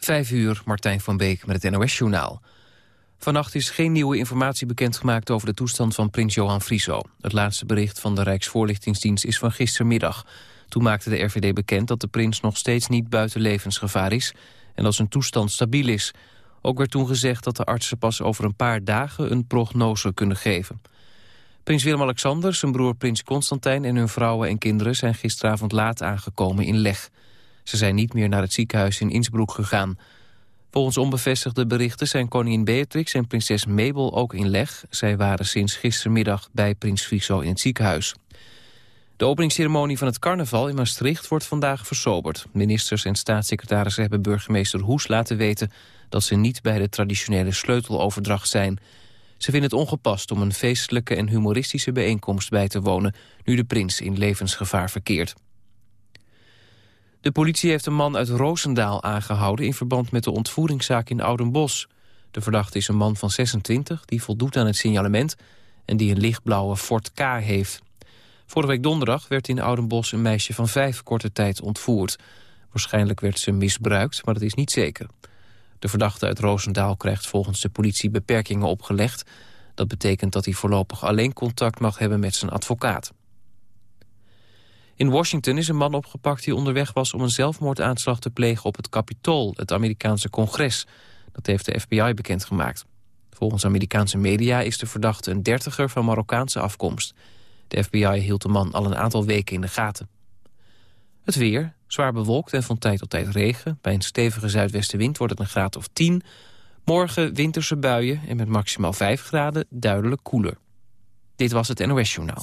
Vijf uur, Martijn van Beek met het NOS-journaal. Vannacht is geen nieuwe informatie bekendgemaakt over de toestand van prins Johan Frieso. Het laatste bericht van de Rijksvoorlichtingsdienst is van gistermiddag. Toen maakte de RVD bekend dat de prins nog steeds niet buiten levensgevaar is... en dat zijn toestand stabiel is. Ook werd toen gezegd dat de artsen pas over een paar dagen een prognose kunnen geven. Prins Willem-Alexander, zijn broer prins Constantijn en hun vrouwen en kinderen... zijn gisteravond laat aangekomen in Leg. Ze zijn niet meer naar het ziekenhuis in Innsbruck gegaan. Volgens onbevestigde berichten zijn koningin Beatrix en prinses Mabel ook in leg. Zij waren sinds gistermiddag bij prins Friso in het ziekenhuis. De openingsceremonie van het carnaval in Maastricht wordt vandaag versoberd. Ministers en staatssecretarissen hebben burgemeester Hoes laten weten... dat ze niet bij de traditionele sleuteloverdracht zijn. Ze vinden het ongepast om een feestelijke en humoristische bijeenkomst bij te wonen... nu de prins in levensgevaar verkeert. De politie heeft een man uit Roosendaal aangehouden... in verband met de ontvoeringszaak in Oudenbos. De verdachte is een man van 26 die voldoet aan het signalement... en die een lichtblauwe Ford K heeft. Vorige week donderdag werd in Oudenbos een meisje van vijf korte tijd ontvoerd. Waarschijnlijk werd ze misbruikt, maar dat is niet zeker. De verdachte uit Roosendaal krijgt volgens de politie beperkingen opgelegd. Dat betekent dat hij voorlopig alleen contact mag hebben met zijn advocaat. In Washington is een man opgepakt die onderweg was om een zelfmoordaanslag te plegen op het Capitool, het Amerikaanse congres. Dat heeft de FBI bekendgemaakt. Volgens Amerikaanse media is de verdachte een dertiger van Marokkaanse afkomst. De FBI hield de man al een aantal weken in de gaten. Het weer, zwaar bewolkt en van tijd tot tijd regen. Bij een stevige zuidwestenwind wordt het een graad of 10. Morgen winterse buien en met maximaal 5 graden duidelijk koeler. Dit was het NOS Journaal.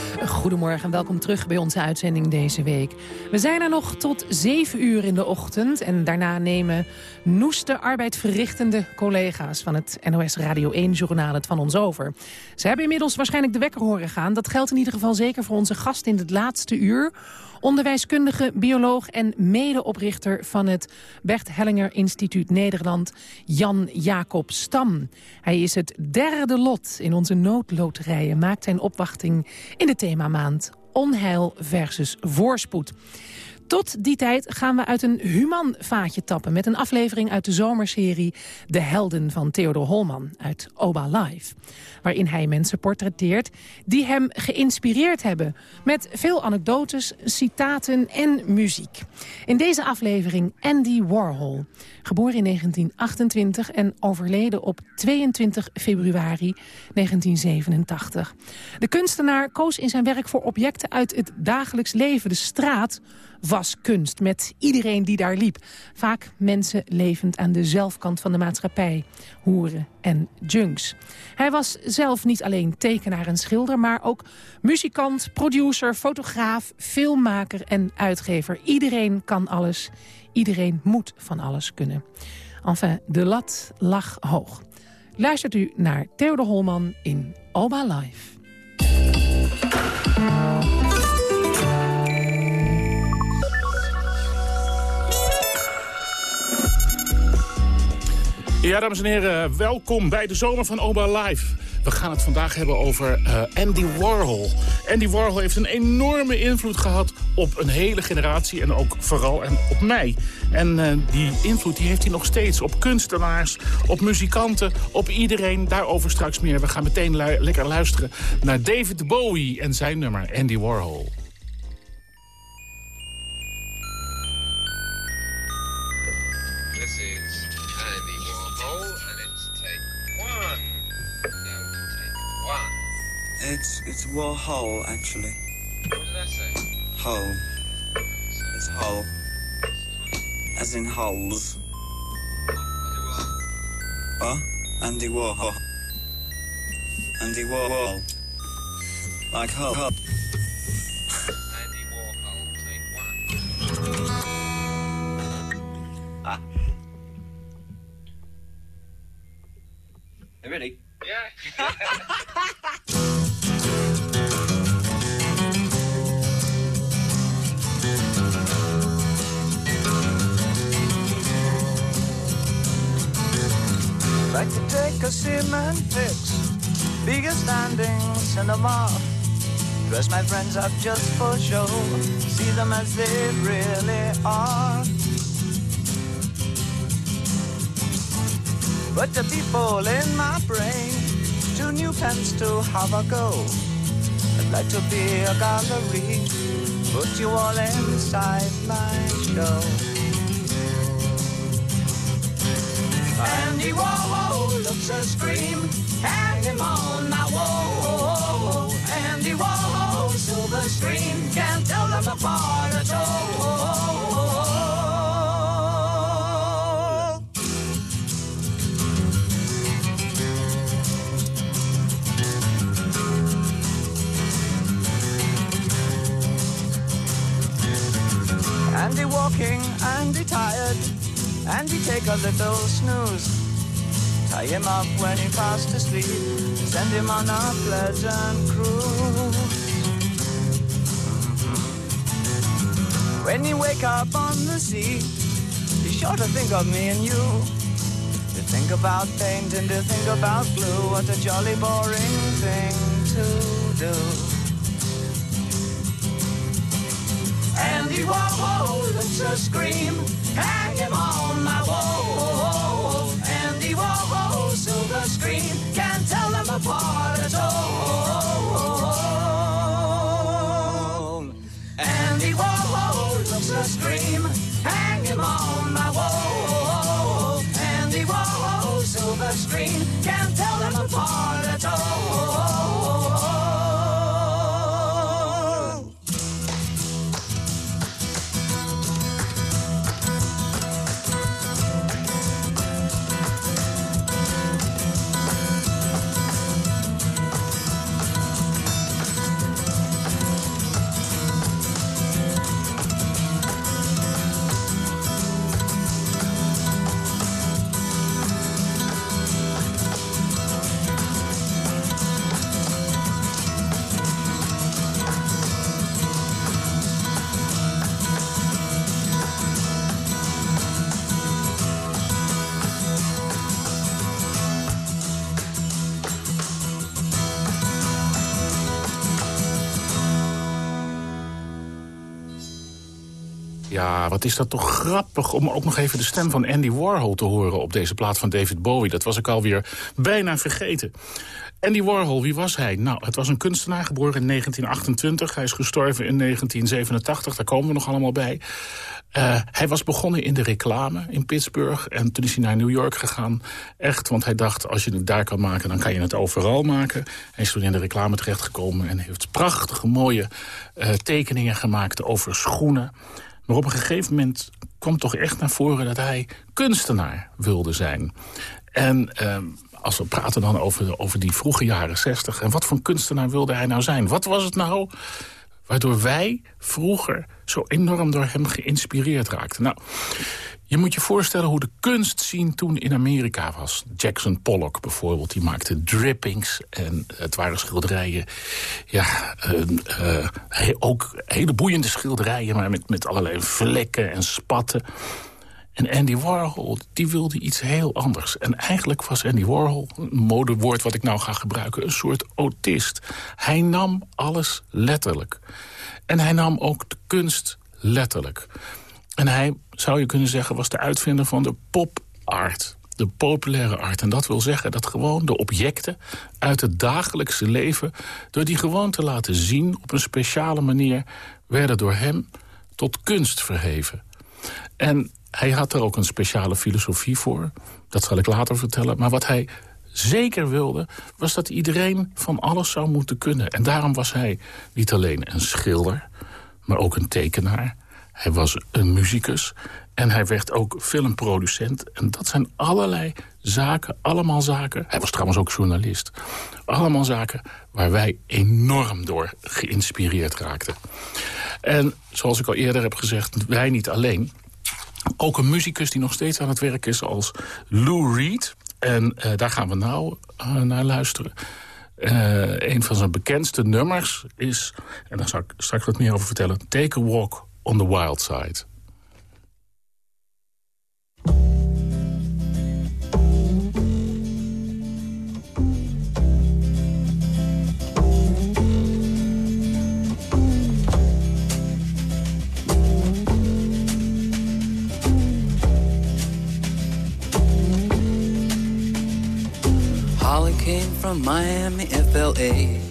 Goedemorgen en welkom terug bij onze uitzending deze week. We zijn er nog tot 7 uur in de ochtend. En daarna nemen noeste arbeidverrichtende collega's... van het NOS Radio 1-journaal het van ons over. Ze hebben inmiddels waarschijnlijk de wekker horen gaan. Dat geldt in ieder geval zeker voor onze gast in het laatste uur onderwijskundige, bioloog en medeoprichter van het Bert Hellinger Instituut Nederland, Jan Jacob Stam. Hij is het derde lot in onze noodloterijen, maakt zijn opwachting in de themamaand Onheil versus Voorspoed. Tot die tijd gaan we uit een human vaatje tappen... met een aflevering uit de zomerserie De Helden van Theodor Holman uit Oba Live. Waarin hij mensen portretteert die hem geïnspireerd hebben... met veel anekdotes, citaten en muziek. In deze aflevering Andy Warhol. Geboren in 1928 en overleden op 22 februari 1987. De kunstenaar koos in zijn werk voor objecten uit het dagelijks leven. De straat was kunst, met iedereen die daar liep. Vaak mensen levend aan de zelfkant van de maatschappij. Hoeren en junks. Hij was zelf niet alleen tekenaar en schilder... maar ook muzikant, producer, fotograaf, filmmaker en uitgever. Iedereen kan alles. Iedereen moet van alles kunnen. Enfin, de lat lag hoog. Luistert u naar Theodor Holman in Oba Live. Ja, dames en heren, welkom bij de zomer van Oba Live. We gaan het vandaag hebben over uh, Andy Warhol. Andy Warhol heeft een enorme invloed gehad op een hele generatie... en ook vooral en op mij. En uh, die invloed die heeft hij nog steeds op kunstenaars, op muzikanten... op iedereen, daarover straks meer. We gaan meteen lekker luisteren naar David Bowie en zijn nummer Andy Warhol. It's it's Warhol actually. What did I say? Hole. It's hole. As in holes. What? Andy Warhol. Andy Warhol. Like hole. hole. Andy Warhol, take one. Ah. Ready? Yeah. cement fix, bigger standing cinema. Dress my friends up just for show, see them as they really are. But the people in my brain, two new pens to have a go. I'd like to be a gallery, put you all inside my show. Andy Warhol looks a scream, hang him on my wall. Andy Warhol, silver screen, can't tell them apart at all. Andy walking, Andy tired, Andy take a little snooze. Tie him up when he fast asleep, send him on a pleasant cruise. When you wake up on the sea, be sure to think of me and you. To think about paint and to think about glue, what a jolly boring thing to do. Andy Warhol a scream, hang him on my wall. Screen, can't tell them apart at all. Andy Warhol looks a scream, hang him on my wall. Andy Warhol, silver screen, can't tell them apart at all. Ja, wat is dat toch grappig om ook nog even de stem van Andy Warhol te horen... op deze plaat van David Bowie. Dat was ik alweer bijna vergeten. Andy Warhol, wie was hij? Nou, het was een kunstenaar, geboren in 1928. Hij is gestorven in 1987, daar komen we nog allemaal bij. Uh, hij was begonnen in de reclame in Pittsburgh. En toen is hij naar New York gegaan. Echt, want hij dacht, als je het daar kan maken, dan kan je het overal maken. Hij is toen in de reclame terechtgekomen en heeft prachtige, mooie uh, tekeningen gemaakt over schoenen. Maar op een gegeven moment kwam toch echt naar voren dat hij kunstenaar wilde zijn. En uh, als we praten dan over, over die vroege jaren zestig... en wat voor kunstenaar wilde hij nou zijn? Wat was het nou waardoor wij vroeger zo enorm door hem geïnspireerd raakten? Nou, je moet je voorstellen hoe de kunst zien toen in Amerika was. Jackson Pollock bijvoorbeeld, die maakte drippings. En het waren schilderijen, ja, uh, ook hele boeiende schilderijen... maar met, met allerlei vlekken en spatten. En Andy Warhol, die wilde iets heel anders. En eigenlijk was Andy Warhol, een modewoord wat ik nou ga gebruiken... een soort autist. Hij nam alles letterlijk. En hij nam ook de kunst letterlijk. En hij, zou je kunnen zeggen, was de uitvinder van de pop-art. De populaire art. En dat wil zeggen dat gewoon de objecten uit het dagelijkse leven... door die gewoon te laten zien op een speciale manier... werden door hem tot kunst verheven. En hij had er ook een speciale filosofie voor. Dat zal ik later vertellen. Maar wat hij zeker wilde, was dat iedereen van alles zou moeten kunnen. En daarom was hij niet alleen een schilder, maar ook een tekenaar. Hij was een muzikus en hij werd ook filmproducent. En dat zijn allerlei zaken, allemaal zaken... Hij was trouwens ook journalist. Allemaal zaken waar wij enorm door geïnspireerd raakten. En zoals ik al eerder heb gezegd, wij niet alleen... Ook een muzikus die nog steeds aan het werk is als Lou Reed. En uh, daar gaan we nou uh, naar luisteren. Uh, een van zijn bekendste nummers is, en daar zal ik straks wat meer over vertellen... Take a Walk on the wild side. Holly came from Miami, FLA.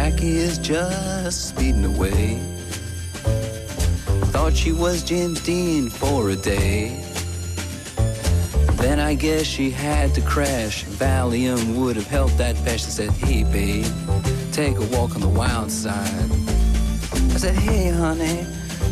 Jackie is just speeding away. Thought she was James Dean for a day. Then I guess she had to crash. Valium would have helped that patch. I said, Hey, babe, take a walk on the wild side. I said, Hey, honey,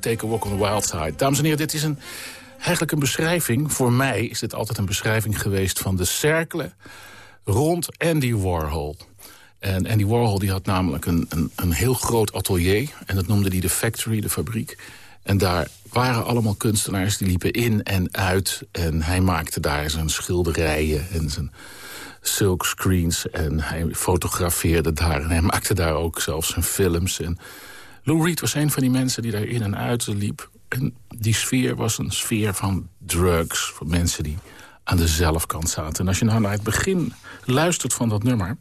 Take a Walk on the Wild Side. Dames en heren, dit is een, eigenlijk een beschrijving. Voor mij is dit altijd een beschrijving geweest van de cerkelen rond Andy Warhol. En Andy Warhol die had namelijk een, een, een heel groot atelier. En dat noemde hij de factory, de fabriek. En daar waren allemaal kunstenaars die liepen in en uit. En hij maakte daar zijn schilderijen en zijn silkscreens. En hij fotografeerde daar. En hij maakte daar ook zelfs zijn films. En Lou Reed was een van die mensen die daar in en uit liep. En die sfeer was een sfeer van drugs. Van mensen die aan de zelfkant zaten. En als je nou naar het begin luistert van dat nummer...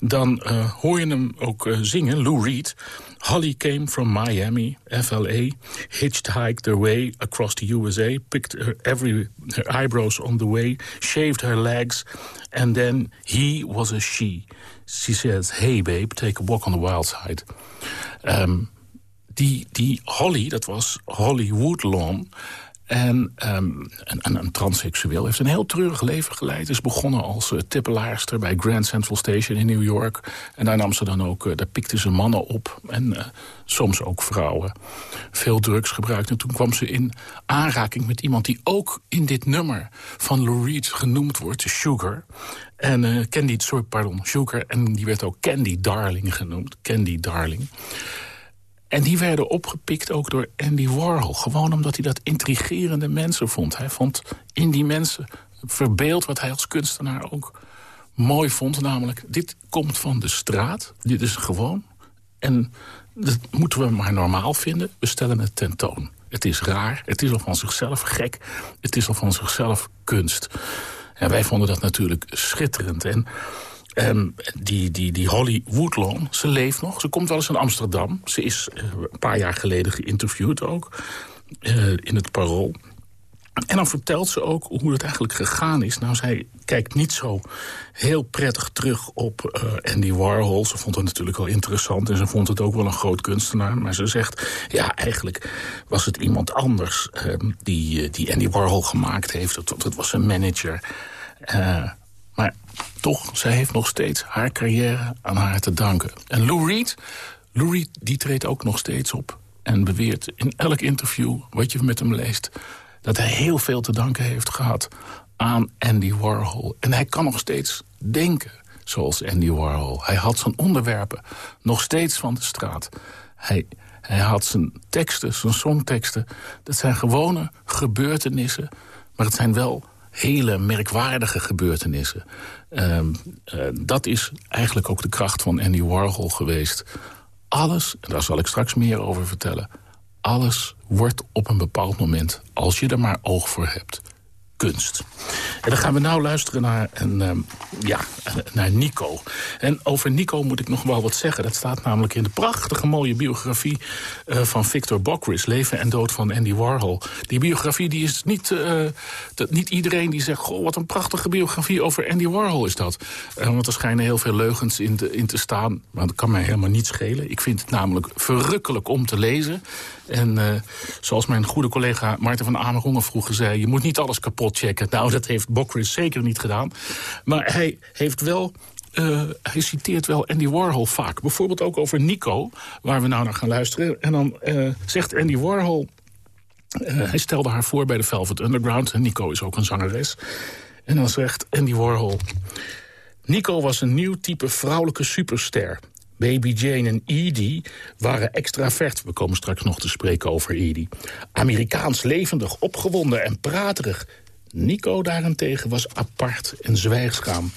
dan uh, hoor je hem ook uh, zingen, Lou Reed. Holly came from Miami, FLA. Hitchhiked her way across the USA. Picked her, every, her eyebrows on the way. Shaved her legs. And then he was a she. She says, hey babe, take a walk on the wild side. Um, die, die Holly, dat was Holly Woodlawn... En ehm, een, een, een transseksueel heeft een heel treurig leven geleid. Is begonnen als uh, tippelaarster bij Grand Central Station in New York. En daar nam ze dan ook, uh, daar pikte ze mannen op. En uh, soms ook vrouwen. Veel drugs gebruikt. En toen kwam ze in aanraking met iemand die ook in dit nummer van Lou genoemd wordt. Sugar. En Candy, sorry, pardon, Sugar. En die werd ook Candy Darling genoemd. Candy Darling. En die werden opgepikt ook door Andy Warhol. Gewoon omdat hij dat intrigerende mensen vond. Hij vond in die mensen verbeeld wat hij als kunstenaar ook mooi vond. Namelijk, dit komt van de straat. Dit is gewoon. En dat moeten we maar normaal vinden. We stellen het tentoon. Het is raar. Het is al van zichzelf gek. Het is al van zichzelf kunst. En wij vonden dat natuurlijk schitterend. En Um, die, die, die Holly Woodlawn, ze leeft nog. Ze komt wel eens in Amsterdam. Ze is uh, een paar jaar geleden geïnterviewd ook. Uh, in het Parool. En dan vertelt ze ook hoe het eigenlijk gegaan is. Nou, zij kijkt niet zo heel prettig terug op uh, Andy Warhol. Ze vond het natuurlijk wel interessant en ze vond het ook wel een groot kunstenaar. Maar ze zegt, ja, eigenlijk was het iemand anders uh, die, die Andy Warhol gemaakt heeft. Het, het was een manager. Toch, zij heeft nog steeds haar carrière aan haar te danken. En Lou Reed, Lou Reed die treedt ook nog steeds op. En beweert in elk interview wat je met hem leest... dat hij heel veel te danken heeft gehad aan Andy Warhol. En hij kan nog steeds denken zoals Andy Warhol. Hij had zijn onderwerpen nog steeds van de straat. Hij, hij had zijn teksten, zijn songteksten. Dat zijn gewone gebeurtenissen, maar het zijn wel hele merkwaardige gebeurtenissen. Uh, uh, dat is eigenlijk ook de kracht van Andy Warhol geweest. Alles, en daar zal ik straks meer over vertellen... alles wordt op een bepaald moment, als je er maar oog voor hebt kunst. En dan gaan we nou luisteren naar, een, um, ja, naar Nico. En over Nico moet ik nog wel wat zeggen. Dat staat namelijk in de prachtige mooie biografie uh, van Victor Bocris... Leven en dood van Andy Warhol. Die biografie die is niet, uh, dat, niet iedereen die zegt... goh, wat een prachtige biografie over Andy Warhol is dat. Uh, want er schijnen heel veel leugens in te, in te staan. Maar dat kan mij helemaal niet schelen. Ik vind het namelijk verrukkelijk om te lezen. En uh, zoals mijn goede collega Maarten van Amerongen vroeger zei... je moet niet alles kapot checken. Nou, dat heeft Bokris zeker niet gedaan. Maar hij heeft wel... Uh, hij citeert wel Andy Warhol vaak. Bijvoorbeeld ook over Nico, waar we nou naar gaan luisteren. En dan uh, zegt Andy Warhol... hij stelde haar voor bij de Velvet Underground. Nico is ook een zangeres. En dan zegt Andy Warhol... Nico was een nieuw type vrouwelijke superster... Baby Jane en Edie waren extravert. We komen straks nog te spreken over Edie. Amerikaans levendig, opgewonden en praterig. Nico daarentegen was apart en zwijgzaam.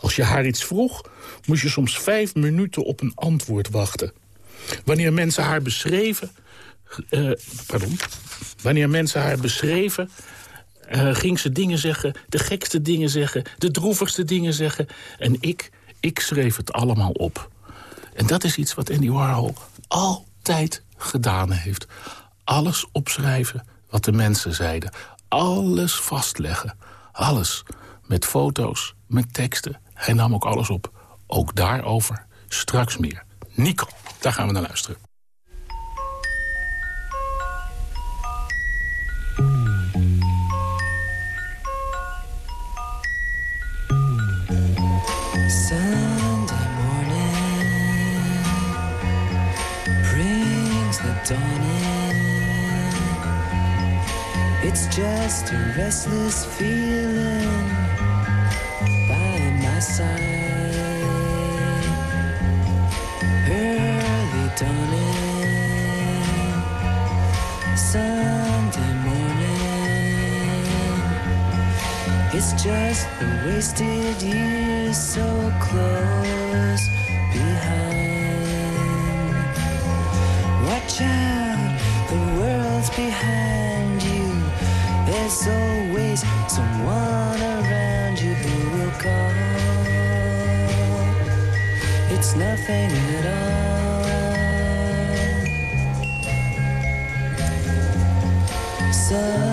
Als je haar iets vroeg, moest je soms vijf minuten op een antwoord wachten. Wanneer mensen haar beschreven... Uh, pardon. Wanneer mensen haar beschreven... Uh, ging ze dingen zeggen, de gekste dingen zeggen... de droevigste dingen zeggen. En ik, ik schreef het allemaal op. En dat is iets wat Andy Warhol altijd gedaan heeft. Alles opschrijven wat de mensen zeiden. Alles vastleggen. Alles. Met foto's, met teksten. Hij nam ook alles op. Ook daarover straks meer. Nico, daar gaan we naar luisteren. Just a restless feeling by my side. Early dawning, Sunday morning. It's just the wasted years so close behind. Watch out, the world's behind. There's always someone around you who will call. It's nothing at all. Sunday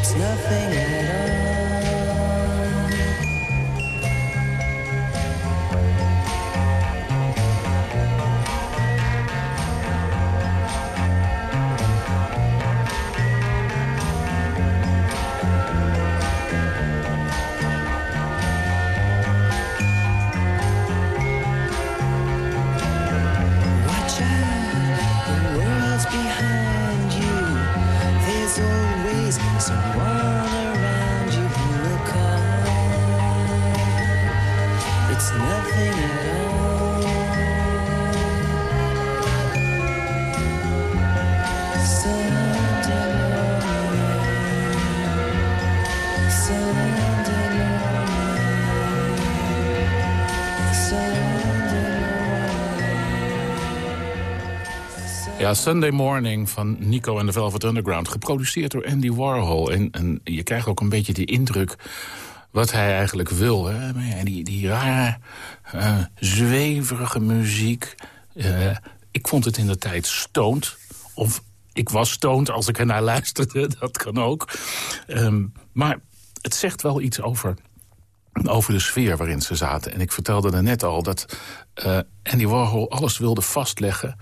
It's nothing at all. Sunday Morning van Nico en de Velvet Underground. Geproduceerd door Andy Warhol. En, en je krijgt ook een beetje die indruk wat hij eigenlijk wil. Hè? Die, die rare, eh, zweverige muziek. Eh, ik vond het in de tijd stoned. Of ik was stoned als ik ernaar luisterde. Dat kan ook. Ehm, maar het zegt wel iets over over de sfeer waarin ze zaten. En ik vertelde er net al dat eh, Andy Warhol alles wilde vastleggen...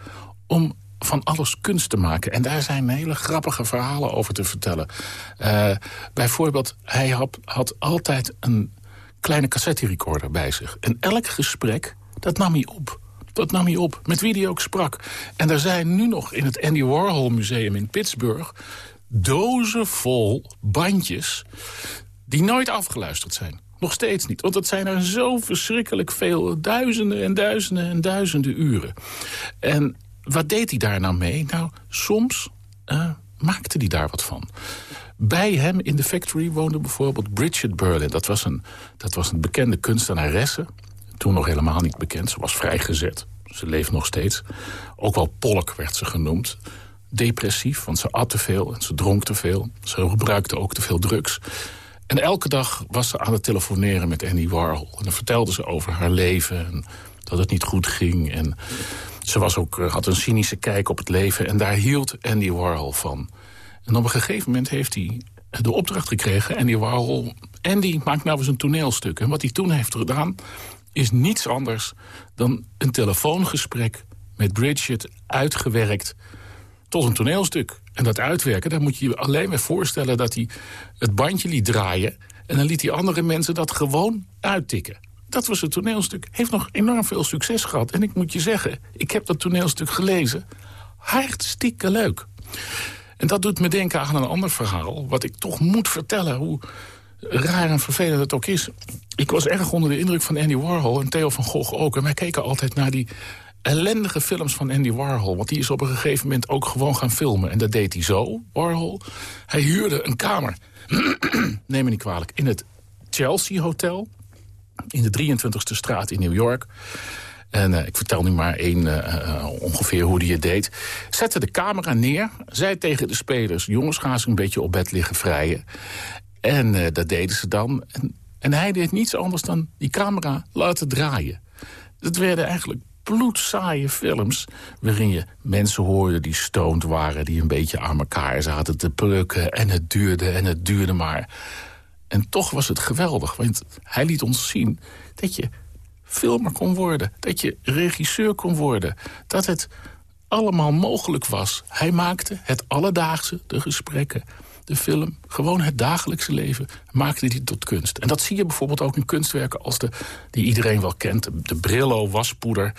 om van alles kunst te maken. En daar zijn hele grappige verhalen over te vertellen. Eh, bijvoorbeeld, hij had, altijd een kleine cassette-recorder bij zich. En elk gesprek, dat nam hij op. Dat nam hij op, met wie hij ook sprak. En er zijn nu nog in het Andy Warhol Museum in Pittsburgh... dozen vol bandjes die nooit afgeluisterd zijn. Nog steeds niet, want het zijn er zo verschrikkelijk veel. Duizenden en duizenden en duizenden uren. En wat deed hij daar nou mee? Nou, soms eh, maakte hij daar wat van. Bij hem in de factory woonde bijvoorbeeld Bridget Berlin. Dat was een, dat was een bekende kunstenaresse. Toen nog helemaal niet bekend. Ze was vrijgezet. Ze leeft nog steeds. Ook wel Polk werd ze genoemd. Depressief, want ze at te veel en ze dronk te veel. Ze gebruikte ook te veel drugs. En elke dag was ze aan het telefoneren met Andy Warhol. En dan vertelde ze over haar leven en dat het niet goed ging. En ze was ook, eh, had een cynische kijk op het leven. En daar hield Andy Warhol van. En op een gegeven moment heeft hij de opdracht gekregen... Andy Warhol, Andy, maak nou eens een toneelstuk. En wat hij toen heeft gedaan, is niets anders... dan een telefoongesprek met Bridget uitgewerkt tot een toneelstuk. En dat uitwerken, dan moet je je alleen maar voorstellen... dat hij het bandje liet draaien... en dan liet die andere mensen dat gewoon uittikken. Dat was het toneelstuk. Heeft nog enorm veel succes gehad. En ik moet je zeggen, ik heb dat toneelstuk gelezen. Hartstikke leuk. En dat doet me denken aan een ander verhaal... wat ik toch moet vertellen, hoe raar en vervelend het ook is. Ik was erg onder de indruk van Andy Warhol en Theo van Gogh ook. En wij keken altijd naar die ellendige films van Andy Warhol. Want die is op een gegeven moment ook gewoon gaan filmen. En dat deed hij zo, Warhol. Hij huurde een kamer, neem me niet kwalijk, in het Chelsea Hotel... in de 23e straat in New York... En uh, ik vertel nu maar één uh, uh, ongeveer hoe die het deed. Zette de camera neer, zei tegen de spelers... jongens, gaan ze een beetje op bed liggen vrijen. En dat deden ze dan. En, hij deed niets anders dan die camera laten draaien. Het werden eigenlijk bloedzaaie films... waarin je mensen hoorde die stoned waren... die een beetje aan elkaar zaten te plukken. En het duurde en het duurde maar. En toch was het geweldig, want hij liet ons zien... dat je filmer kon worden, dat je regisseur kon worden. Dat het allemaal mogelijk was. Hij maakte het alledaagse, de gesprekken, de film... gewoon het dagelijkse leven, maakte hij tot kunst. En dat zie je bijvoorbeeld ook in kunstwerken als de, die iedereen wel kent. De Brillo, waspoeder,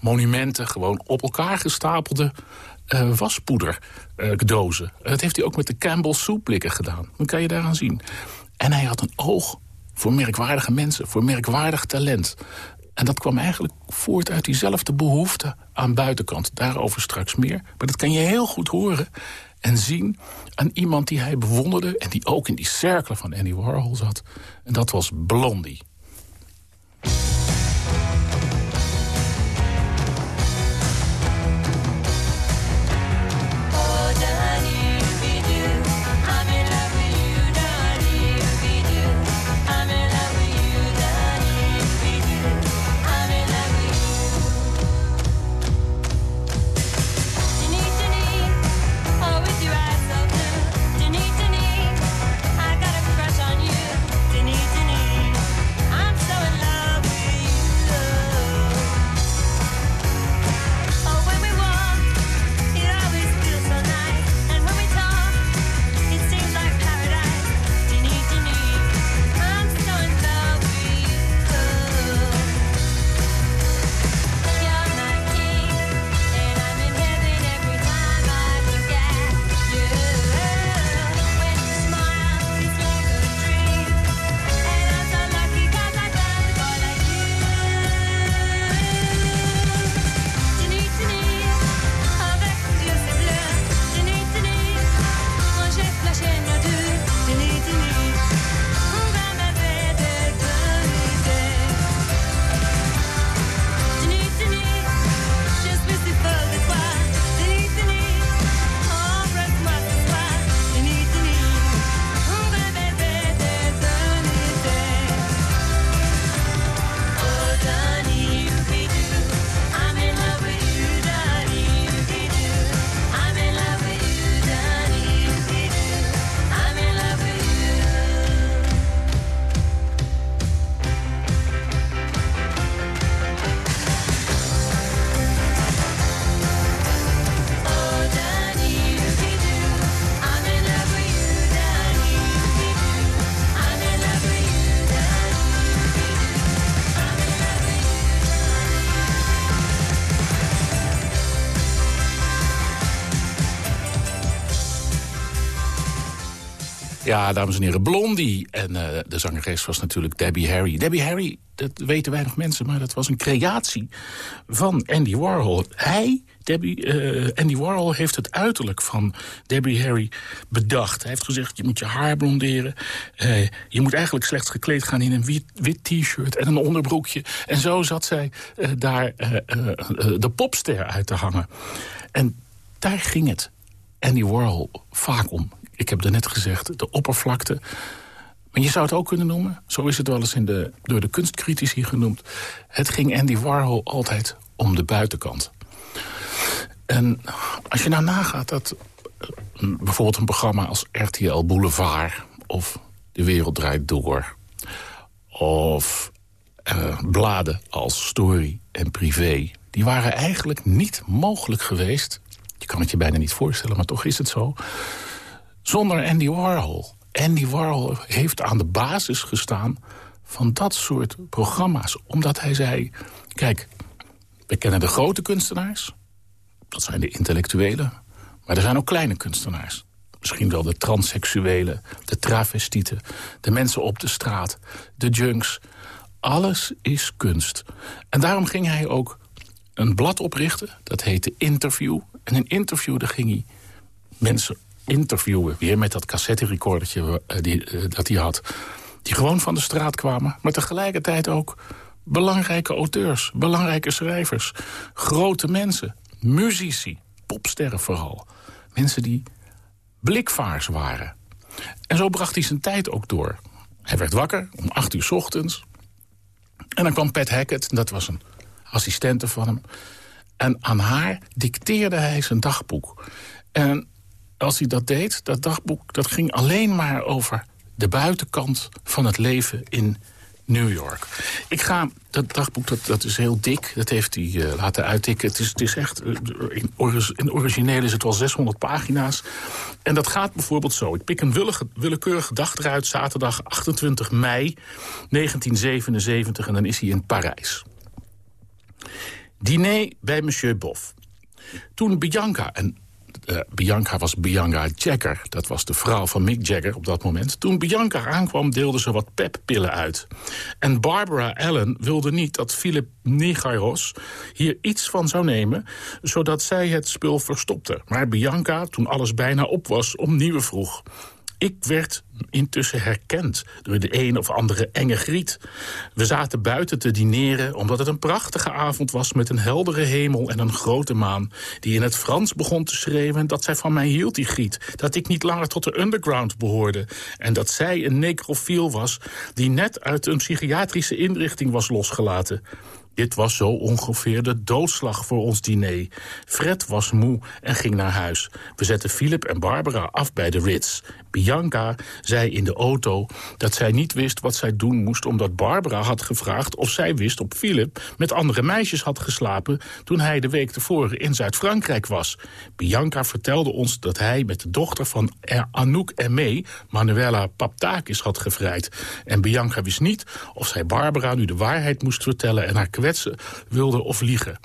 monumenten, gewoon op elkaar gestapelde... Uh, waspoederdozen. Uh, dat heeft hij ook met de Campbell soepblikken gedaan. Dat kan je daaraan zien. En hij had een oog voor merkwaardige mensen, voor merkwaardig talent. En dat kwam eigenlijk voort uit diezelfde behoefte aan buitenkant. Daarover straks meer. Maar dat kan je heel goed horen en zien aan iemand die hij bewonderde... en die ook in die cirkelen van Andy Warhol zat. En dat was Blondie. Ja, dames en heren, Blondie. En eh, de zangeres was natuurlijk Debbie Harry. Debbie Harry, dat weten weinig mensen, maar dat was een creatie van Andy Warhol. Hij, Debbie, eh, Andy Warhol, heeft het uiterlijk van Debbie Harry bedacht. Hij heeft gezegd, je moet je haar blonderen. Eh, je moet eigenlijk slechts gekleed gaan in een wit, wit t-shirt en een onderbroekje. En zo zat zij daar de popster uit te hangen. En daar ging het Andy Warhol vaak om. Ik heb net gezegd, de oppervlakte. Maar je zou het ook kunnen noemen, zo is het wel eens in de, door de kunstcritici genoemd... het ging Andy Warhol altijd om de buitenkant. En als je nou nagaat dat eh, bijvoorbeeld een programma als RTL Boulevard... of De Wereld Draait Door... of eh, bladen als Story en Privé... die waren eigenlijk niet mogelijk geweest... je kan het je bijna niet voorstellen, maar toch is het zo... zonder Andy Warhol. Andy Warhol heeft aan de basis gestaan van dat soort programma's. Omdat hij zei, kijk, we kennen de grote kunstenaars... dat zijn de intellectuelen, maar er zijn ook kleine kunstenaars. Misschien wel de transseksuelen, de travestieten, de mensen op de straat, de junks. Alles is kunst. En daarom ging hij ook een blad oprichten, dat heette Interview. En in Interview ging hij mensen interviewen, weer met dat cassetterecordertje eh, die, eh, dat hij had. Die gewoon van de straat kwamen, maar tegelijkertijd ook belangrijke auteurs, belangrijke schrijvers, grote mensen, muzici, popsterren vooral. Mensen die blikvaars waren. En zo bracht hij zijn tijd ook door. Hij werd wakker om acht uur ochtends. En dan kwam Pat Hackett, dat was een assistente van hem. En aan haar dicteerde hij zijn dagboek. En als hij dat deed, dat dagboek, dat ging alleen maar over de buitenkant van het leven in New York. Ik ga, dat dagboek, dat, dat is heel dik. Dat heeft hij eh, laten uittikken. Het is, het is echt, eh, in, origineel is het wel 600 pagina's. En dat gaat bijvoorbeeld zo. Ik pik een willekeurige dag eruit, zaterdag 28 mei 1977. En dan is hij in Parijs. Diner bij Monsieur Boff. Toen Bianca, en eh, Bianca was Bianca Jagger. Dat was de vrouw van Mick Jagger op dat moment. Toen Bianca aankwam, deelde ze wat peppillen uit. En Barbara Allen wilde niet dat Philip Negairos hier iets van zou nemen... zodat zij het spul verstopte. Maar Bianca, toen alles bijna op was, opnieuw vroeg... Ik werd intussen herkend door de een of andere enge griet. We zaten buiten te dineren omdat het een prachtige avond was... met een heldere hemel en een grote maan... die in het Frans begon te schreeuwen dat zij van mij hield, die griet. Dat ik niet langer tot de underground behoorde. En dat zij een necrofiel was die net uit een psychiatrische inrichting was losgelaten. Dit was zo ongeveer de doodslag voor ons diner. Fred was moe en ging naar huis. We zetten Philip en Barbara af bij de Ritz. Bianca zei in de auto dat zij niet wist wat zij doen moest... omdat Barbara had gevraagd of zij wist of Philip met andere meisjes had geslapen... toen hij de week tevoren in Zuid-Frankrijk was. Bianca vertelde ons dat hij met de dochter van Anouk Aimé... Manuela Paptakis had gevrijd. En Bianca wist niet of zij Barbara nu de waarheid moest vertellen... en haar wilde of liegen.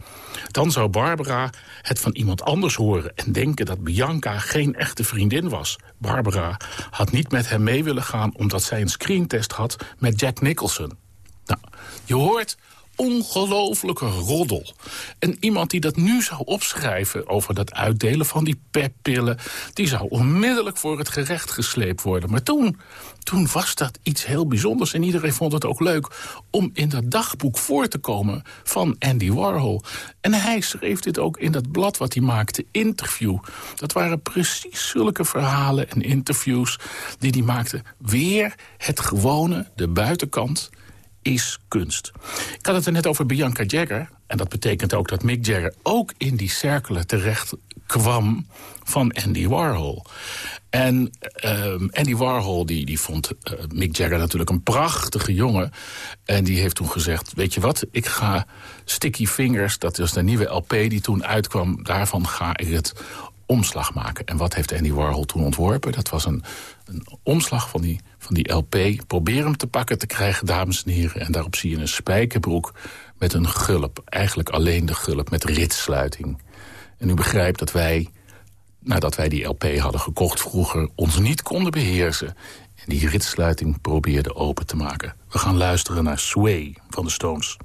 Dan zou Barbara het van iemand anders horen en denken dat Bianca geen echte vriendin was. Barbara had niet met hem mee willen gaan omdat zij een screentest had met Jack Nicholson. Nou, je hoort ongelofelijke roddel. En iemand die dat nu zou opschrijven over dat uitdelen van die peppillen... die zou onmiddellijk voor het gerecht gesleept worden. Maar toen, toen was dat iets heel bijzonders. En iedereen vond het ook leuk om in dat dagboek voor te komen van Andy Warhol. En hij schreef dit ook in dat blad wat hij maakte, Interview. Dat waren precies zulke verhalen en interviews die hij maakte. Weer het gewone, de buitenkant is kunst. Ik had het er net over Bianca Jagger. En dat betekent ook dat Mick Jagger ook in die cirkelen terecht kwam van Andy Warhol. En ehm, Andy Warhol die, die vond eh, Mick Jagger natuurlijk een prachtige jongen. En die heeft toen gezegd, weet je wat, ik ga Sticky Fingers... dat is de nieuwe LP die toen uitkwam, daarvan ga ik het omslag maken. En wat heeft Andy Warhol toen ontworpen? Dat was een, een omslag van die, van die LP. Probeer hem te pakken te krijgen, dames en heren. En daarop zie je een spijkerbroek met een gulp. Eigenlijk alleen de gulp met ritsluiting. En u begrijpt dat wij nadat wij die LP hadden gekocht vroeger, ons niet konden beheersen. En die ritsluiting probeerden open te maken. We gaan luisteren naar Sway van de Stones.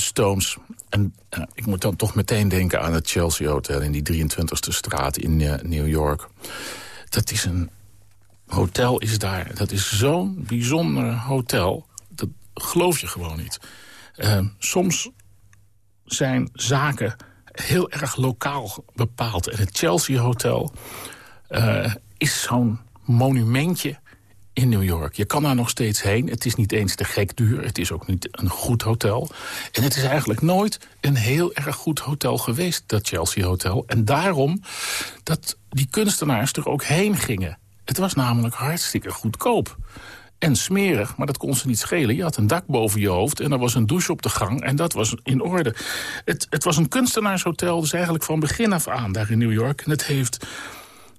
De. En eh, ik moet dan toch meteen denken aan het Chelsea Hotel... in die 23e straat in eh, New York. Dat is een hotel, is daar. Dat is zo'n bijzonder hotel. Dat geloof je gewoon niet. Eh, soms zijn zaken heel erg lokaal bepaald. En het Chelsea Hotel eh, is zo'n monumentje in New York. Je kan daar nog steeds heen. Het is niet eens te gek duur. Het is ook niet een goed hotel. En het is eigenlijk nooit een heel erg goed hotel geweest, dat Chelsea Hotel. En daarom dat die kunstenaars er ook heen gingen. Het was namelijk hartstikke goedkoop. En smerig, maar dat kon ze niet schelen. Je had een dak boven je hoofd en er was een douche op de gang. En dat was in orde. Het, het was een kunstenaarshotel, dus eigenlijk van begin af aan daar in New York. En het heeft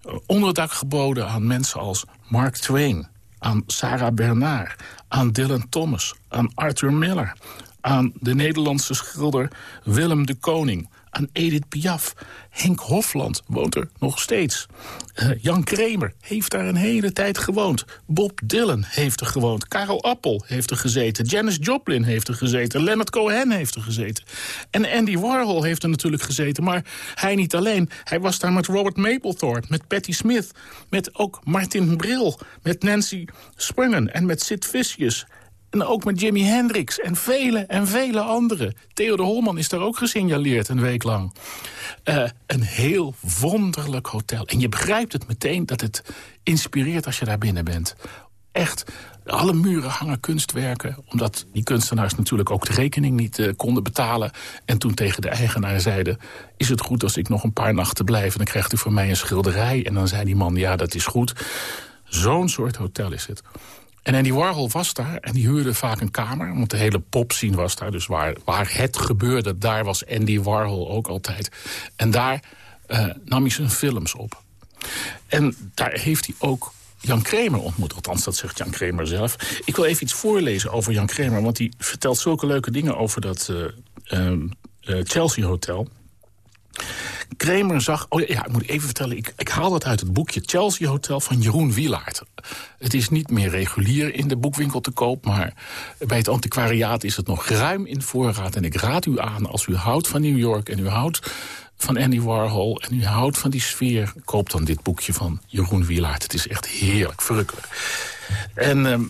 eh, onderdak geboden aan mensen als Mark Twain... aan Sarah Bernard, aan Dylan Thomas, aan Arthur Miller... aan de Nederlandse schilder Willem de Koning... Edith Piaf. Henk Hofland woont er nog steeds. Eh, Jan Kramer heeft daar een hele tijd gewoond. Bob Dylan heeft er gewoond. Karel Appel heeft er gezeten. Janis Joplin heeft er gezeten. Leonard Cohen heeft er gezeten. En Andy Warhol heeft er natuurlijk gezeten. Maar hij niet alleen. Hij was daar met Robert Mapplethorpe, met Patti Smith... met ook Martin Bril, met Nancy Spungen en met Sid Vicious... En ook met Jimi Hendrix en vele en vele anderen. Theodor Holman is daar ook gesignaleerd een week lang. Eh, een heel wonderlijk hotel. En je begrijpt het meteen dat het inspireert als je daar binnen bent. Echt, alle muren hangen kunstwerken. Omdat die kunstenaars natuurlijk ook de rekening niet eh, konden betalen. En toen tegen de eigenaar zeiden... is het goed als ik nog een paar nachten blijf... en dan krijgt u voor mij een schilderij. En dan zei die man, ja, dat is goed. Zo'n soort hotel is het. En Andy Warhol was daar en die huurde vaak een kamer. Want de hele popscene was daar. Dus waar, waar het gebeurde, daar was Andy Warhol ook altijd. En daar eh, nam hij zijn films op. En daar heeft hij ook Jan Kramer ontmoet. Althans, dat zegt Jan Kramer zelf. Ik wil even iets voorlezen over Jan Kramer. Want hij vertelt zulke leuke dingen over dat eh, ehm, eh, Chelsea Hotel. Kramer zag... Oh ja, ik moet even vertellen. Ik, ik haal dat uit het boekje Chelsea Hotel van Jeroen Wielaert. Het is niet meer regulier in de boekwinkel te koop... maar bij het antiquariaat is het nog ruim in voorraad. En ik raad u aan, als u houdt van New York... en u houdt van Andy Warhol en u houdt van die sfeer... koop dan dit boekje van Jeroen Wielaert. Het is echt heerlijk, verrukkelijk. En... ehm,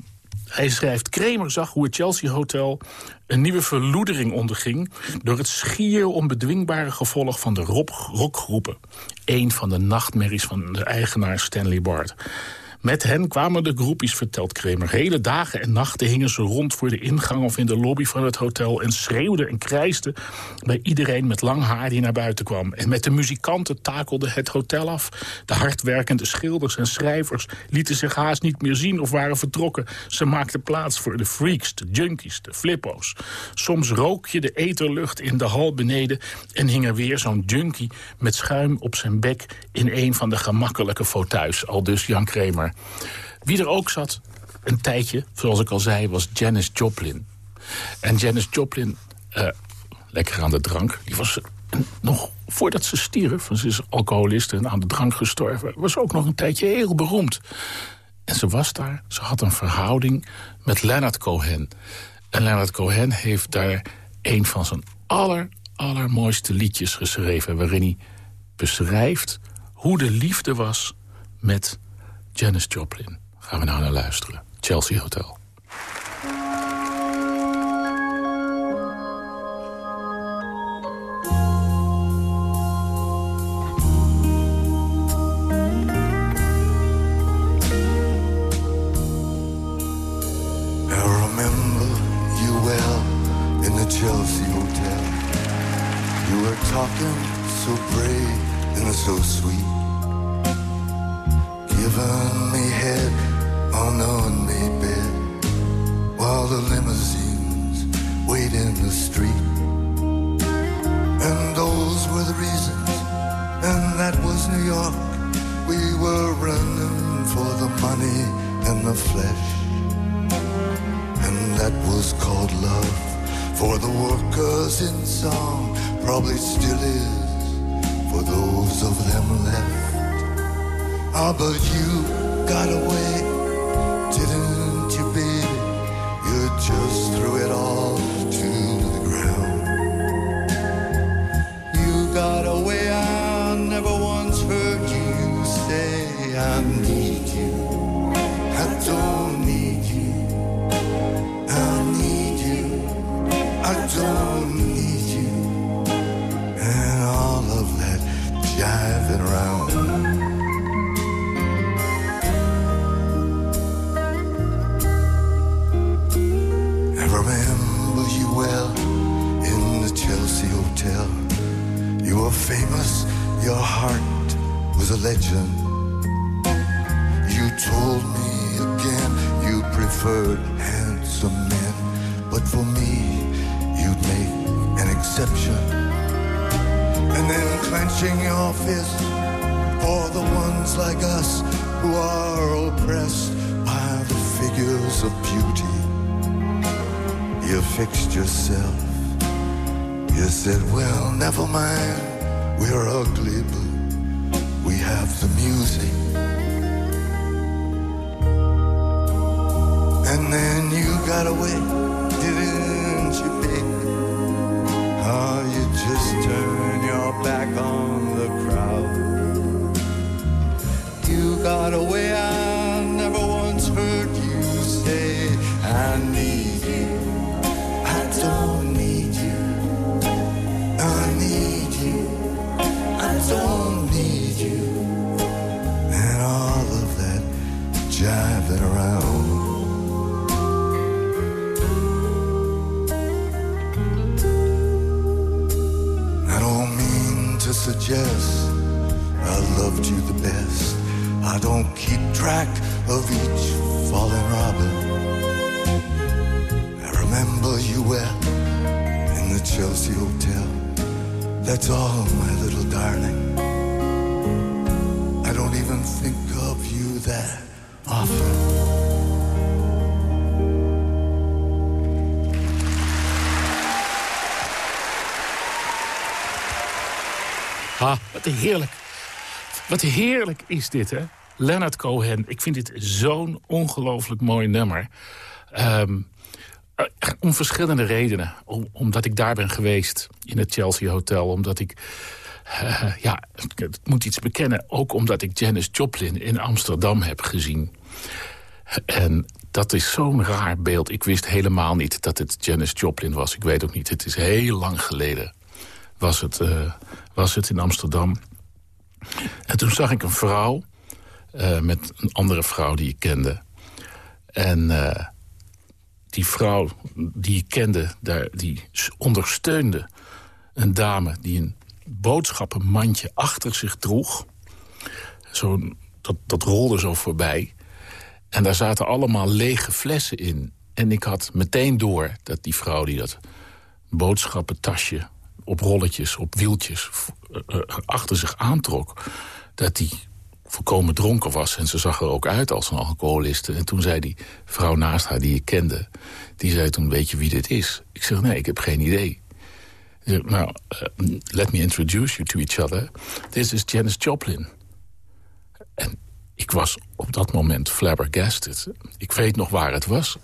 hij schrijft, Kramer zag hoe het Chelsea Hotel een nieuwe verloedering onderging... door het schier onbedwingbare gevolg van de rock- rockgroepen. Een van de nachtmerries van de eigenaar Stanley Bart. Met hen kwamen de groepies, vertelt Kramer. Hele dagen en nachten hingen ze rond voor de ingang of in de lobby van het hotel... en schreeuwden en krijsten bij iedereen met lang haar die naar buiten kwam. En met de muzikanten takelde het hotel af. De hardwerkende schilders en schrijvers lieten zich haast niet meer zien of waren vertrokken. Ze maakten plaats voor de freaks, de junkies, de flippo's. Soms rook je de eterlucht in de hal beneden... en hing er weer zo'n junkie met schuim op zijn bek... in een van de gemakkelijke fauteuils, al dus Jan Kramer. Wie er ook zat, een tijdje, zoals ik al zei, was Janis Joplin. En Janis Joplin, eh, lekker aan de drank, die was eh, nog voordat ze stierf... want ze is alcoholist en aan de drank gestorven... was ook nog een tijdje heel beroemd. En ze was daar, ze had een verhouding met Leonard Cohen. En Leonard Cohen heeft daar een van zijn aller, allermooiste liedjes geschreven... waarin hij beschrijft hoe de liefde was met Janis Joplin. Gaan we nou naar luisteren. Chelsea Hotel. I remember don't need you. I need you. I don't need you. And all of that jiving around. I remember you well in the Chelsea Hotel. You were famous, your heart was a legend. You told me preferred handsome men, but for me, you'd make an exception. And then clenching your fist for the ones like us who are oppressed by the figures of beauty. you fixed yourself. You said, well, never mind, we're ugly, but we have the music. Got away, didn't you, baby? Oh, you just turn your back on the crowd. You got away, I don't keep track of each fallen robin. I remember you well in the Chelsea Hotel. That's all, my little darling. I don't even think of you that often. Ah, wat heerlijk. Wat heerlijk is dit, hè? Leonard Cohen. Ik vind dit zo'n ongelooflijk mooi nummer. Ehm, eh, om verschillende redenen. Om, omdat ik daar ben geweest in het Chelsea Hotel. Omdat ik... eh, ja, ik moet iets bekennen. Ook omdat ik Janis Joplin in Amsterdam heb gezien. En dat is zo'n raar beeld. Ik wist helemaal niet dat het Janis Joplin was. Ik weet ook niet. Het is heel lang geleden was het, eh, was het in Amsterdam. En toen zag ik een vrouw eh, met een andere vrouw die ik kende. En eh, die vrouw die ik kende, daar, die ondersteunde een dame... die een boodschappenmandje achter zich droeg. Zo, dat, dat rolde zo voorbij. En daar zaten allemaal lege flessen in. En ik had meteen door dat die vrouw die dat boodschappentasje op rolletjes, op wieltjes, eh, achter zich aantrok... dat die volkomen dronken was. En ze zag er ook uit als een alcoholiste. En toen zei die vrouw naast haar die ik kende... die zei toen, weet je wie dit is? Ik zeg, nee, ik heb geen idee. Nou, let me introduce you to each other. This is Janis Joplin. En ik was op dat moment flabbergasted. Ik weet nog waar het was.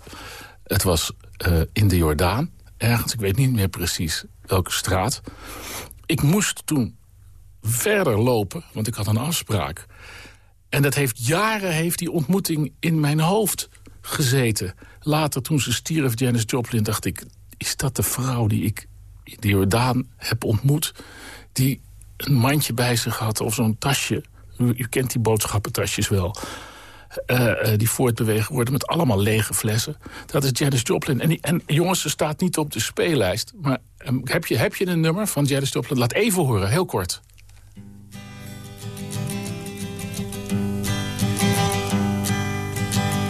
Het was eh, in de Jordaan, ergens. Ik weet niet meer precies welke straat. Ik moest toen verder lopen, want ik had een afspraak. En dat heeft jaren heeft die ontmoeting in mijn hoofd gezeten. Later, toen ze stierf, Janis Joplin, dacht ik... is dat de vrouw die ik in de Jordaan heb ontmoet... die een mandje bij zich had of zo'n tasje... U, kent die boodschappentasjes wel... eh, eh, die voortbewegen worden met allemaal lege flessen. Dat is Janis Joplin. En, en jongens, ze staat niet op de speellijst. Maar ehm, heb, je, heb je een nummer van Janis Joplin? Laat even horen, heel kort.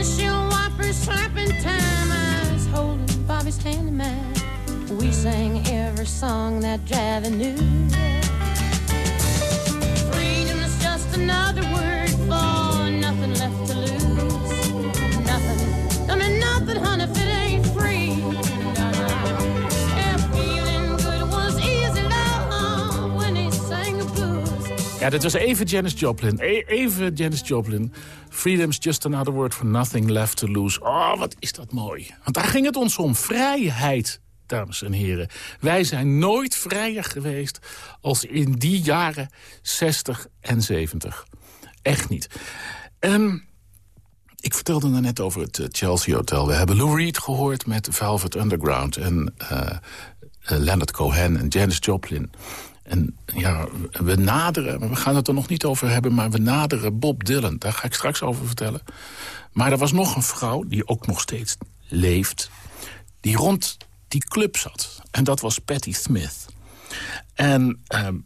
Windshield wipers slapping time. I was holding Bobby's hand in mine. We sang every song that Javi knew. Freedom is just another word for nothing left to lose. Nothing, don't mean nothing, honey, Ja, dit was even Janis Joplin. E- even Janis Joplin. Freedom's just another word for nothing left to lose. Oh, wat is dat mooi. Want daar ging het ons om. Vrijheid, dames en heren. Wij zijn nooit vrijer geweest als in die jaren 60 en 70. Echt niet. Ehm, ik vertelde net over het eh, Chelsea Hotel. We hebben Lou Reed gehoord met Velvet Underground... en eh, Leonard Cohen en Janis Joplin. En ja, we naderen, we gaan het er nog niet over hebben... maar we naderen Bob Dylan, daar ga ik straks over vertellen. Maar er was nog een vrouw die ook nog steeds leeft... die rond die club zat. En dat was Patti Smith. En ehm,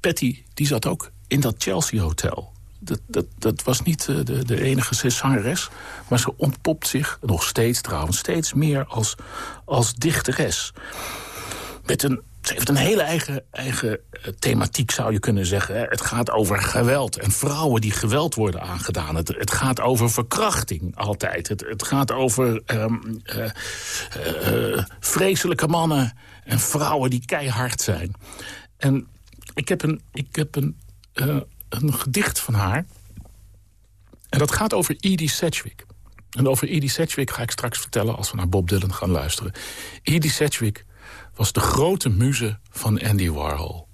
Patty die zat ook in dat Chelsea Hotel. Dat, dat, dat was niet eh, de, de enige zangeres. Maar ze ontpopt zich, nog steeds trouwens, steeds meer als, als dichteres. Met een, ze heeft een hele eigen, eigen eh, thematiek, zou je kunnen zeggen. Het gaat over geweld en vrouwen die geweld worden aangedaan. Het, het gaat over verkrachting altijd. Het, het gaat over ehm, eh, eh, vreselijke mannen en vrouwen die keihard zijn. En ik heb een, ik heb een, een gedicht van haar. En dat gaat over Edie Sedgwick. En over Edie Sedgwick ga ik straks vertellen als we naar Bob Dylan gaan luisteren. Edie Sedgwick was de grote muze van Andy Warhol.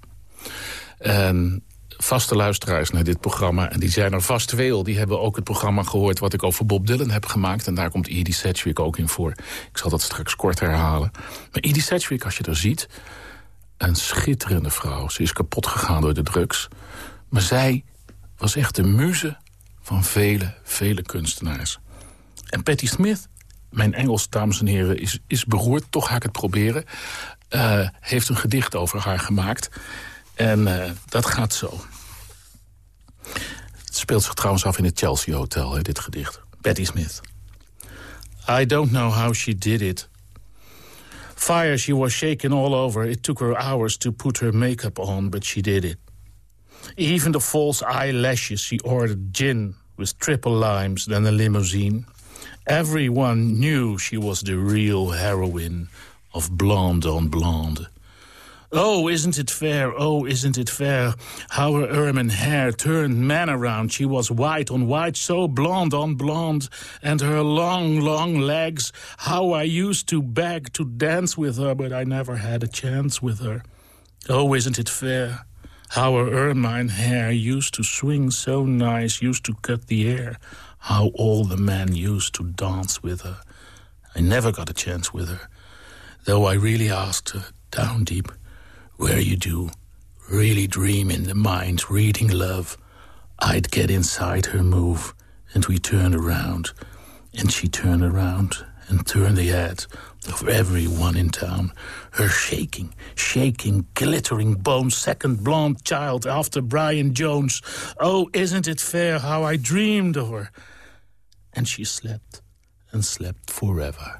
En vaste luisteraars naar dit programma, en die zijn er vast veel... die hebben ook het programma gehoord wat ik over Bob Dylan heb gemaakt. En daar komt Edie Sedgwick ook in voor. Ik zal dat straks kort herhalen. Maar Edie Sedgwick, als je er ziet... een schitterende vrouw. Ze is kapot gegaan door de drugs. Maar zij was echt de muze van vele, vele kunstenaars. En Patti Smith, mijn Engels, dames en heren, is, is beroerd. Toch ga ik het proberen. Eh, heeft een gedicht over haar gemaakt. En eh, dat gaat zo. Het speelt zich trouwens af in het Chelsea Hotel, hè, dit gedicht. Patti Smith. I don't know how she did it. Fire, she was shaken all over. It took her hours to put her makeup on, but she did it. Even the false eyelashes she ordered gin with triple limes than a limousine. Everyone knew she was the real heroine of Blonde on Blonde. Oh, isn't it fair? Oh, isn't it fair? How her ermine hair turned men around. She was white on white, so blonde on blonde. And her long, long legs. How I used to beg to dance with her, but I never had a chance with her. Oh, isn't it fair? How her ermine hair used to swing so nice, used to cut the air. How all the men used to dance with her. I never got a chance with her. Though I really asked her, down deep, where you do really dream in the mind, reading love, I'd get inside her move, and we turned around, and she turned around and turned the head of everyone in town. Her shaking, shaking, glittering bones, second blonde child after Brian Jones. Oh, isn't it fair how I dreamed of her? And she slept and slept forever.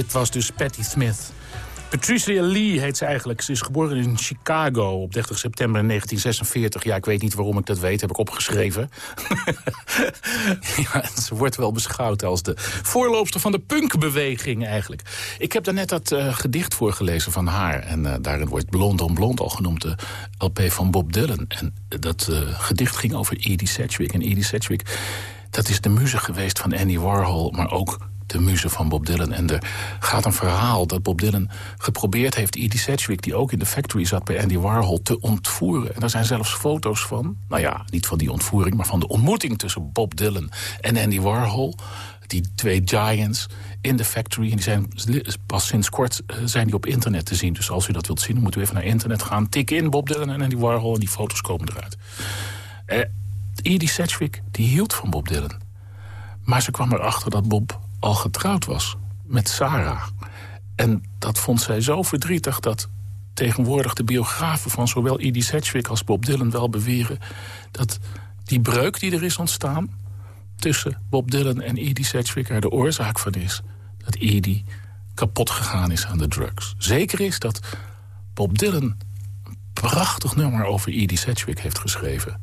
Dit was dus Patti Smith. Patricia Lee heet ze eigenlijk. Ze is geboren in Chicago op 30 september 1946. Ja, ik weet niet waarom ik dat weet, heb ik opgeschreven. ja, ze wordt wel beschouwd als de voorloopster van de punkbeweging eigenlijk. Ik heb daarnet dat eh, gedicht voorgelezen van haar. En eh, daarin wordt Blond on Blond al genoemd, de LP van Bob Dylan. En dat eh, gedicht ging over Edie Sedgwick. En Edie Sedgwick, dat is de muze geweest van Andy Warhol... maar ook de muze van Bob Dylan. En er gaat een verhaal dat Bob Dylan geprobeerd heeft... Edie Sedgwick, die ook in de factory zat bij Andy Warhol, te ontvoeren. En daar zijn zelfs foto's van. Nou ja, niet van die ontvoering, maar van de ontmoeting tussen Bob Dylan en Andy Warhol. Die twee giants in de factory. En die zijn pas sinds kort eh, zijn die op internet te zien. Dus als u dat wilt zien, moet u even naar internet gaan. Tik in Bob Dylan en Andy Warhol en die foto's komen eruit. Eh, Edie Sedgwick, die hield van Bob Dylan. Maar ze kwam erachter dat Bob al getrouwd was met Sarah. En dat vond zij zo verdrietig dat tegenwoordig de biografen van zowel Edie Sedgwick als Bob Dylan wel beweren dat die breuk die er is ontstaan tussen Bob Dylan en Edie Sedgwick er de oorzaak van is dat Edie kapot gegaan is aan de drugs. Zeker is dat Bob Dylan een prachtig nummer over Edie Sedgwick heeft geschreven.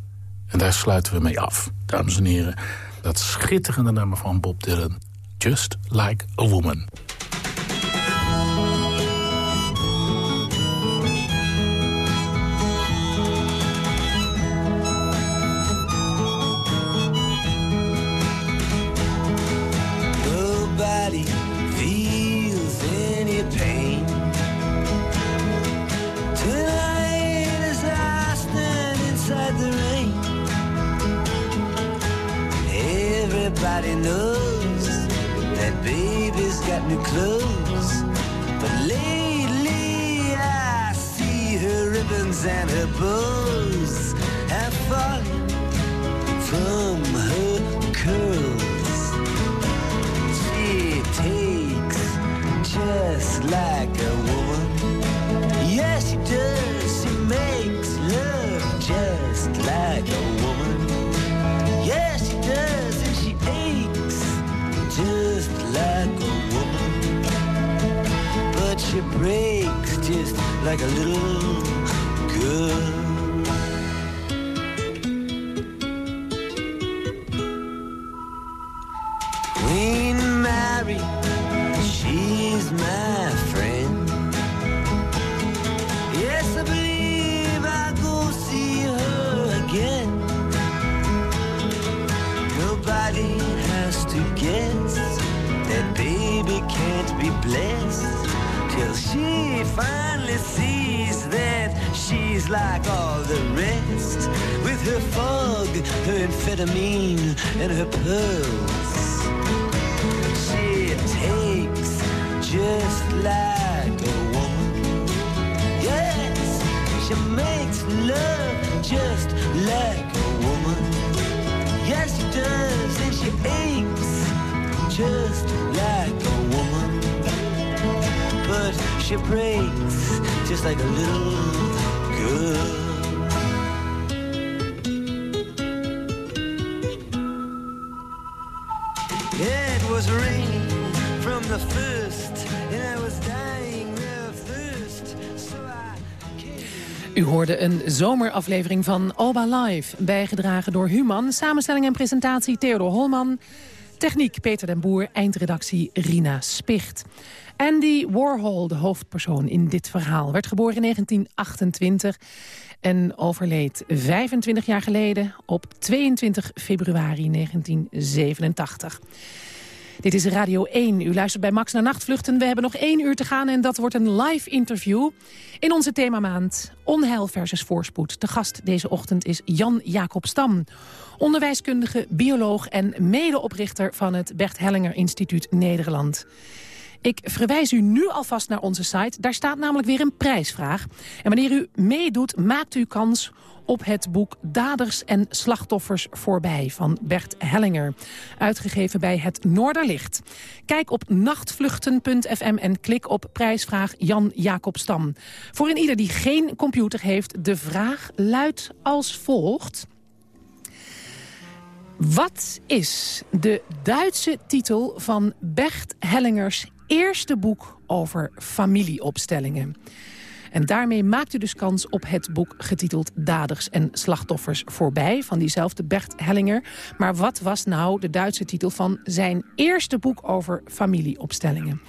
En daar sluiten we mee af, dames en heren. Dat schitterende nummer van Bob Dylan, Just Like a Woman. Just like a woman. Yes, she does, and she aches just like a woman. But she breaks just like a little girl. It was raining from the first, U hoorde een zomeraflevering van Oba Live, bijgedragen door Human. Samenstelling en presentatie Theodor Holman. Techniek Peter den Boer, eindredactie Rina Spicht. Andy Warhol, de hoofdpersoon in dit verhaal, werd geboren in 1928 en overleed 25 jaar geleden op 22 februari 1987. Dit is Radio 1. U luistert bij Max naar Nachtvluchten. We hebben nog één uur te gaan en dat wordt een live interview. In onze themamaand Onheil versus Voorspoed. De gast deze ochtend is Jan Jacob Stam. Onderwijskundige, bioloog en medeoprichter van het Bert Hellinger Instituut Nederland. Ik verwijs u nu alvast naar onze site. Daar staat namelijk weer een prijsvraag. En wanneer u meedoet, maakt u kans op het boek Daders en Slachtoffers voorbij van Bert Hellinger. Uitgegeven bij het Noorderlicht. Kijk op nachtvluchten.fm en klik op prijsvraag Jan Jacob Stam. Voor een ieder die geen computer heeft, de vraag luidt als volgt. Wat is de Duitse titel van Bert Hellingers eerste boek over familieopstellingen? En daarmee maakt u dus kans op het boek getiteld Daders en Slachtoffers voorbij... van diezelfde Bert Hellinger. Maar wat was nou de Duitse titel van zijn eerste boek over familieopstellingen?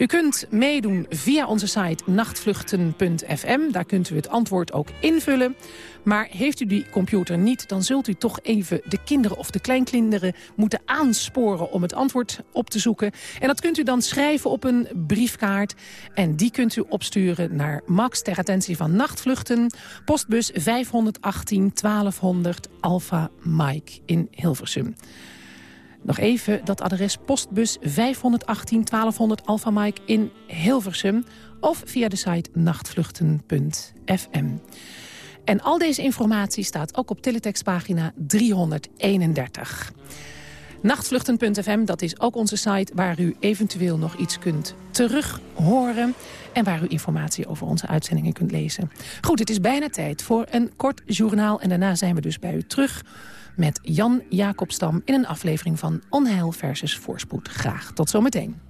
U kunt meedoen via onze site nachtvluchten.fm. Daar kunt u het antwoord ook invullen. Maar heeft u die computer niet, dan zult u toch even de kinderen of de kleinkinderen moeten aansporen om het antwoord op te zoeken. En dat kunt u dan schrijven op een briefkaart. En die kunt u opsturen naar Max ter attentie van Nachtvluchten. Postbus 518 1200 Alpha Mike in Hilversum. Nog even dat adres postbus 518 1200 Alpha Mike in Hilversum... of via de site nachtvluchten.fm. En al deze informatie staat ook op teletextpagina 331. Nachtvluchten.fm, dat is ook onze site waar u eventueel nog iets kunt terug horen... en waar u informatie over onze uitzendingen kunt lezen. Goed, het is bijna tijd voor een kort journaal... en daarna zijn we dus bij u terug met Jan Jacobstam... in een aflevering van Onheil versus Voorspoed. Graag tot zometeen.